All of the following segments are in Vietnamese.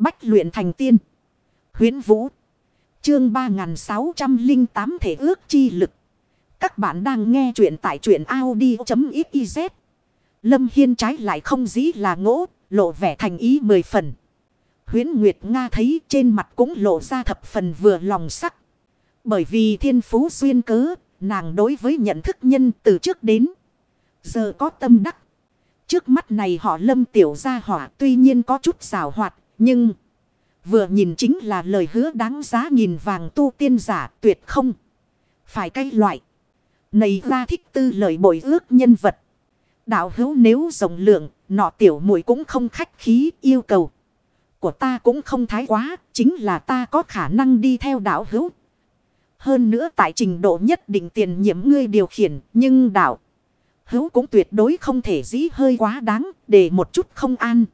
Bách luyện thành tiên. huyễn Vũ. Chương 3608 thể ước chi lực. Các bạn đang nghe truyện tại truyện Audi.xyz. Lâm Hiên trái lại không dĩ là ngỗ, lộ vẻ thành ý mười phần. Huyến Nguyệt Nga thấy trên mặt cũng lộ ra thập phần vừa lòng sắc. Bởi vì thiên phú duyên cớ, nàng đối với nhận thức nhân từ trước đến. Giờ có tâm đắc. Trước mắt này họ lâm tiểu gia hỏa tuy nhiên có chút xảo hoạt, nhưng... Vừa nhìn chính là lời hứa đáng giá nghìn vàng tu tiên giả tuyệt không. Phải cái loại. Này ra thích tư lời bội ước nhân vật. Đạo hữu nếu rộng lượng, nọ tiểu muội cũng không khách khí yêu cầu. Của ta cũng không thái quá, chính là ta có khả năng đi theo đạo hữu. Hơn nữa tại trình độ nhất định tiền nhiệm ngươi điều khiển, nhưng đạo hữu cũng tuyệt đối không thể dĩ hơi quá đáng, để một chút không an.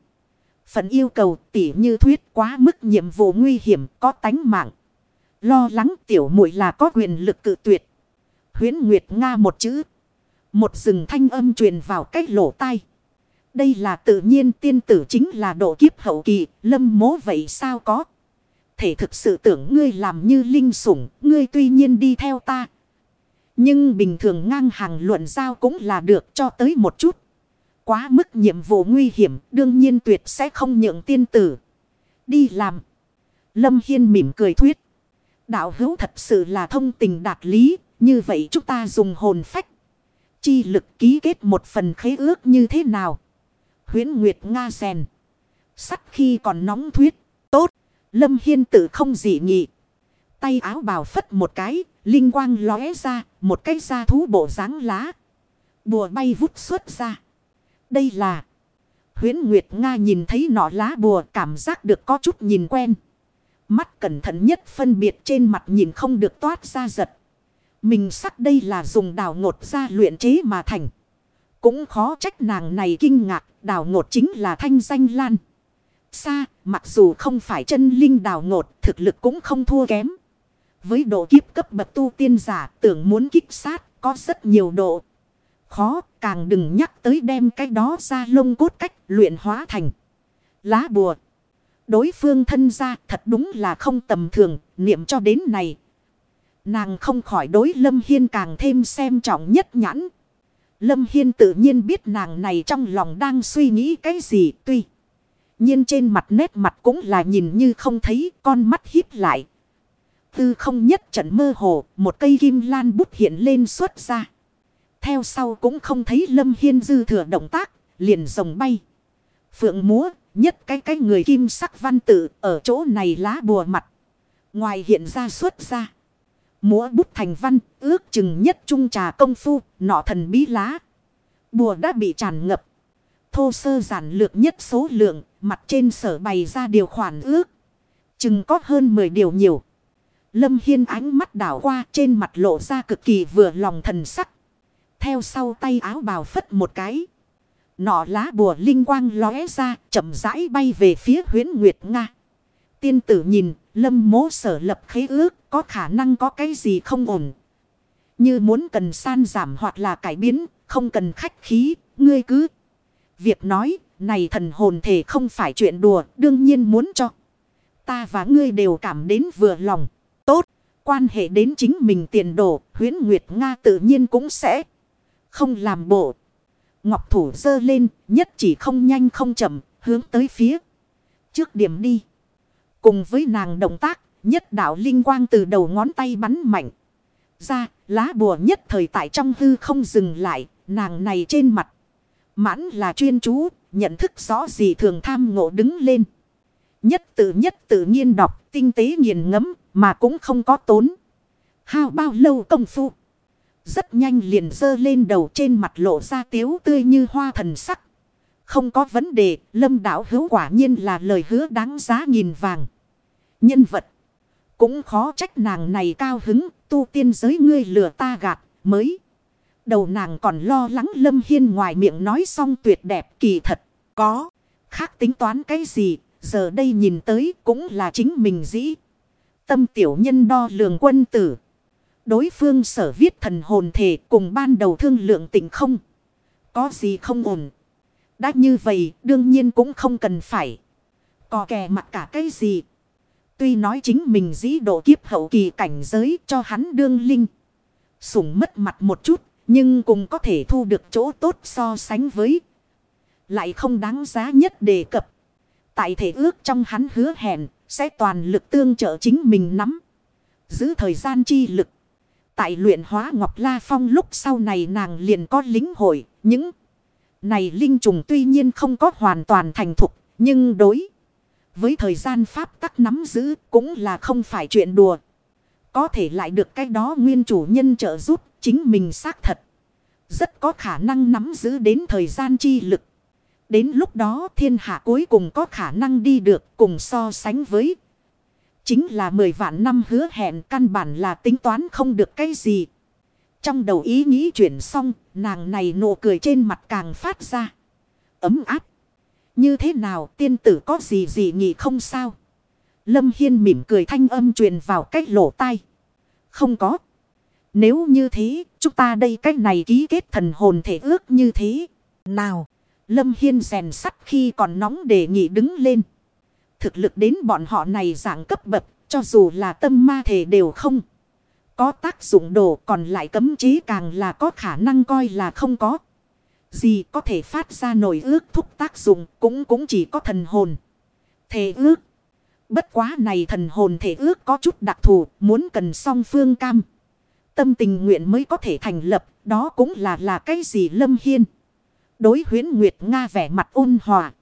Phần yêu cầu tỉ như thuyết quá mức nhiệm vụ nguy hiểm có tánh mạng. Lo lắng tiểu muội là có quyền lực cự tuyệt. Huyến Nguyệt Nga một chữ. Một rừng thanh âm truyền vào cách lỗ tai. Đây là tự nhiên tiên tử chính là độ kiếp hậu kỳ, lâm mố vậy sao có. Thể thực sự tưởng ngươi làm như linh sủng, ngươi tuy nhiên đi theo ta. Nhưng bình thường ngang hàng luận giao cũng là được cho tới một chút. Quá mức nhiệm vụ nguy hiểm, đương nhiên tuyệt sẽ không nhượng tiên tử. Đi làm. Lâm Hiên mỉm cười thuyết. Đạo hữu thật sự là thông tình đạt lý, như vậy chúng ta dùng hồn phách. Chi lực ký kết một phần khế ước như thế nào? Huyến Nguyệt Nga rèn. Sắt khi còn nóng thuyết. Tốt. Lâm Hiên tự không dị nghị. Tay áo bào phất một cái. Linh quang lóe ra. Một cái da thú bộ dáng lá. Bùa bay vút xuất ra. Đây là. Huyến Nguyệt Nga nhìn thấy nọ lá bùa cảm giác được có chút nhìn quen. Mắt cẩn thận nhất phân biệt trên mặt nhìn không được toát ra giật. Mình sắc đây là dùng đào ngột ra luyện chế mà thành. Cũng khó trách nàng này kinh ngạc, đào ngột chính là thanh danh lan. Xa, mặc dù không phải chân linh đào ngột, thực lực cũng không thua kém. Với độ kiếp cấp bậc tu tiên giả, tưởng muốn kích sát, có rất nhiều độ. Khó, càng đừng nhắc tới đem cái đó ra lông cốt cách luyện hóa thành. Lá bùa. Đối phương thân ra thật đúng là không tầm thường, niệm cho đến này. Nàng không khỏi đối Lâm Hiên càng thêm xem trọng nhất nhãn. Lâm Hiên tự nhiên biết nàng này trong lòng đang suy nghĩ cái gì tuy. nhiên trên mặt nét mặt cũng là nhìn như không thấy con mắt híp lại. Tư không nhất trận mơ hồ một cây kim lan bút hiện lên xuất ra. Theo sau cũng không thấy Lâm Hiên dư thừa động tác liền rồng bay. Phượng múa nhất cái cái người kim sắc văn tự ở chỗ này lá bùa mặt. Ngoài hiện ra xuất ra. Múa bút thành văn, ước chừng nhất trung trà công phu, nọ thần bí lá. Bùa đã bị tràn ngập. Thô sơ giản lược nhất số lượng, mặt trên sở bày ra điều khoản ước. Chừng có hơn 10 điều nhiều. Lâm Hiên ánh mắt đảo qua trên mặt lộ ra cực kỳ vừa lòng thần sắc. Theo sau tay áo bào phất một cái. Nọ lá bùa linh quang lóe ra chậm rãi bay về phía huyến Nguyệt Nga. Tiên tử nhìn lâm mố sở lập khế ước có khả năng có cái gì không ổn. Như muốn cần san giảm hoặc là cải biến, không cần khách khí, ngươi cứ. Việc nói, này thần hồn thể không phải chuyện đùa, đương nhiên muốn cho. Ta và ngươi đều cảm đến vừa lòng. Tốt, quan hệ đến chính mình tiền đồ, huyến Nguyệt Nga tự nhiên cũng sẽ không làm bộ. Ngọc thủ dơ lên, nhất chỉ không nhanh không chậm, hướng tới phía. Trước điểm đi. Cùng với nàng động tác, nhất đạo linh quang từ đầu ngón tay bắn mạnh. Ra, lá bùa nhất thời tại trong hư không dừng lại, nàng này trên mặt. Mãn là chuyên chú, nhận thức rõ gì thường tham ngộ đứng lên. Nhất tự nhất tự nhiên đọc, tinh tế nghiền ngẫm mà cũng không có tốn. Hao bao lâu công phu. Rất nhanh liền dơ lên đầu trên mặt lộ ra tiếu tươi như hoa thần sắc. Không có vấn đề, lâm đảo hữu quả nhiên là lời hứa đáng giá nghìn vàng. Nhân vật. Cũng khó trách nàng này cao hứng, tu tiên giới ngươi lừa ta gạt, mới. Đầu nàng còn lo lắng Lâm Hiên ngoài miệng nói xong tuyệt đẹp kỳ thật. Có. Khác tính toán cái gì, giờ đây nhìn tới cũng là chính mình dĩ. Tâm tiểu nhân đo lường quân tử. Đối phương sở viết thần hồn thể cùng ban đầu thương lượng tình không. Có gì không ổn. Đã như vậy, đương nhiên cũng không cần phải. Có kè mặt cả cái gì. Tuy nói chính mình dĩ độ kiếp hậu kỳ cảnh giới cho hắn đương linh. Sủng mất mặt một chút. Nhưng cũng có thể thu được chỗ tốt so sánh với. Lại không đáng giá nhất đề cập. Tại thể ước trong hắn hứa hẹn. Sẽ toàn lực tương trợ chính mình nắm. Giữ thời gian chi lực. Tại luyện hóa Ngọc La Phong lúc sau này nàng liền có lính hội. Những này linh trùng tuy nhiên không có hoàn toàn thành thục. Nhưng đối với thời gian pháp tắc nắm giữ cũng là không phải chuyện đùa. Có thể lại được cái đó nguyên chủ nhân trợ giúp, chính mình xác thật. Rất có khả năng nắm giữ đến thời gian chi lực. Đến lúc đó thiên hạ cuối cùng có khả năng đi được cùng so sánh với. Chính là 10 vạn năm hứa hẹn căn bản là tính toán không được cái gì. Trong đầu ý nghĩ chuyển xong, nàng này nụ cười trên mặt càng phát ra. Ấm áp. Như thế nào tiên tử có gì gì nhỉ không sao. Lâm Hiên mỉm cười thanh âm truyền vào cách lỗ tai. Không có. Nếu như thế, chúng ta đây cách này ký kết thần hồn thể ước như thế. Nào, Lâm Hiên rèn sắt khi còn nóng để nghị đứng lên. Thực lực đến bọn họ này dạng cấp bậc, cho dù là tâm ma thể đều không. Có tác dụng đồ còn lại cấm chế càng là có khả năng coi là không có. Gì có thể phát ra nổi ước thúc tác dụng cũng cũng chỉ có thần hồn. Thể ước. Bất quá này thần hồn thể ước có chút đặc thù muốn cần song phương cam. Tâm tình nguyện mới có thể thành lập đó cũng là là cái gì lâm hiên. Đối huyến Nguyệt Nga vẻ mặt ôn hòa.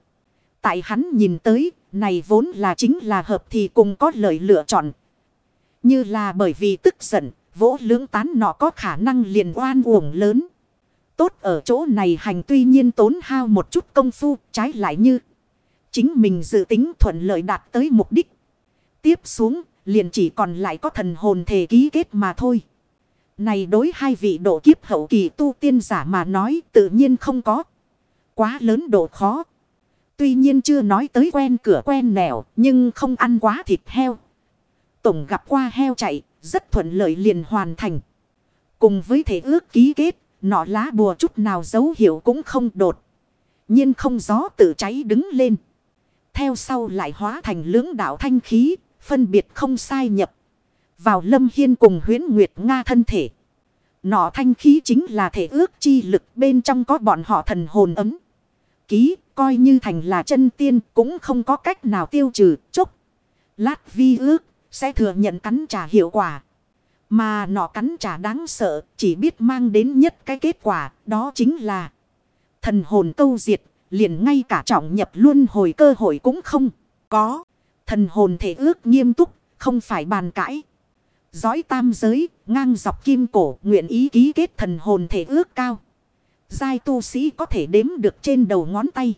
Tại hắn nhìn tới này vốn là chính là hợp thì cùng có lời lựa chọn. Như là bởi vì tức giận, vỗ lưỡng tán nọ có khả năng liền oan uổng lớn. Tốt ở chỗ này hành tuy nhiên tốn hao một chút công phu, trái lại như. Chính mình dự tính thuận lợi đạt tới mục đích. Tiếp xuống, liền chỉ còn lại có thần hồn thể ký kết mà thôi. Này đối hai vị độ kiếp hậu kỳ tu tiên giả mà nói tự nhiên không có. Quá lớn độ khó. Tuy nhiên chưa nói tới quen cửa quen nẻo, nhưng không ăn quá thịt heo. Tổng gặp qua heo chạy, rất thuận lợi liền hoàn thành. Cùng với thể ước ký kết, nọ lá bùa chút nào dấu hiệu cũng không đột. nhiên không gió tự cháy đứng lên. Theo sau lại hóa thành lưỡng đạo thanh khí, phân biệt không sai nhập. Vào lâm hiên cùng huyến nguyệt Nga thân thể. Nọ thanh khí chính là thể ước chi lực bên trong có bọn họ thần hồn ấm. Ký coi như thành là chân tiên cũng không có cách nào tiêu trừ, chốc. Lát vi ước sẽ thừa nhận cắn trả hiệu quả. Mà nọ cắn trả đáng sợ, chỉ biết mang đến nhất cái kết quả, đó chính là thần hồn câu diệt, liền ngay cả trọng nhập luôn hồi cơ hội cũng không có. Thần hồn thể ước nghiêm túc, không phải bàn cãi. Giói tam giới, ngang dọc kim cổ, nguyện ý ký kết thần hồn thể ước cao. Giai tu sĩ có thể đếm được trên đầu ngón tay.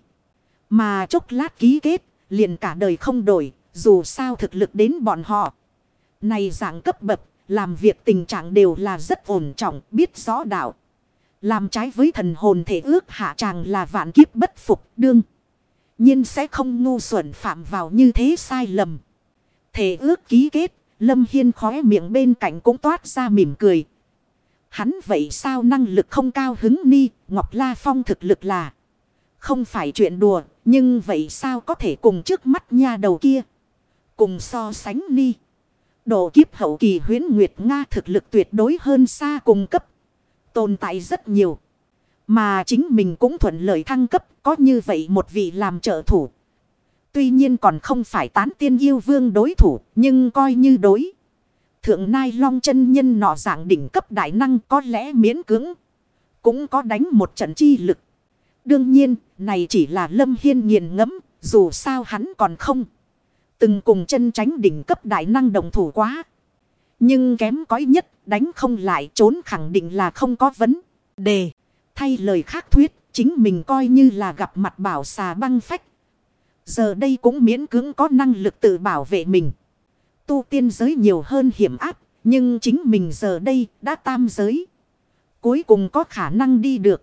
Mà chốc lát ký kết, liền cả đời không đổi, dù sao thực lực đến bọn họ. Này dạng cấp bậc, làm việc tình trạng đều là rất ổn trọng, biết rõ đạo. Làm trái với thần hồn thể ước hạ tràng là vạn kiếp bất phục đương. nhiên sẽ không ngu xuẩn phạm vào như thế sai lầm. Thể ước ký kết, Lâm Hiên khóe miệng bên cạnh cũng toát ra mỉm cười. Hắn vậy sao năng lực không cao hứng ni, Ngọc La Phong thực lực là không phải chuyện đùa, nhưng vậy sao có thể cùng trước mắt nha đầu kia. Cùng so sánh ni. Độ kiếp hậu kỳ huyến Nguyệt Nga thực lực tuyệt đối hơn xa cùng cấp. Tồn tại rất nhiều. Mà chính mình cũng thuận lợi thăng cấp có như vậy một vị làm trợ thủ. Tuy nhiên còn không phải tán tiên yêu vương đối thủ nhưng coi như đối. Thượng Nai Long chân nhân nọ dạng đỉnh cấp đại năng có lẽ miễn cưỡng. Cũng có đánh một trận chi lực. Đương nhiên, này chỉ là Lâm Hiên nghiền ngẫm dù sao hắn còn không. Từng cùng chân tránh đỉnh cấp đại năng đồng thủ quá. Nhưng kém cõi nhất, đánh không lại trốn khẳng định là không có vấn đề. Thay lời khác thuyết, chính mình coi như là gặp mặt bảo xà băng phách. Giờ đây cũng miễn cưỡng có năng lực tự bảo vệ mình. Tu tiên giới nhiều hơn hiểm áp, nhưng chính mình giờ đây đã tam giới. Cuối cùng có khả năng đi được.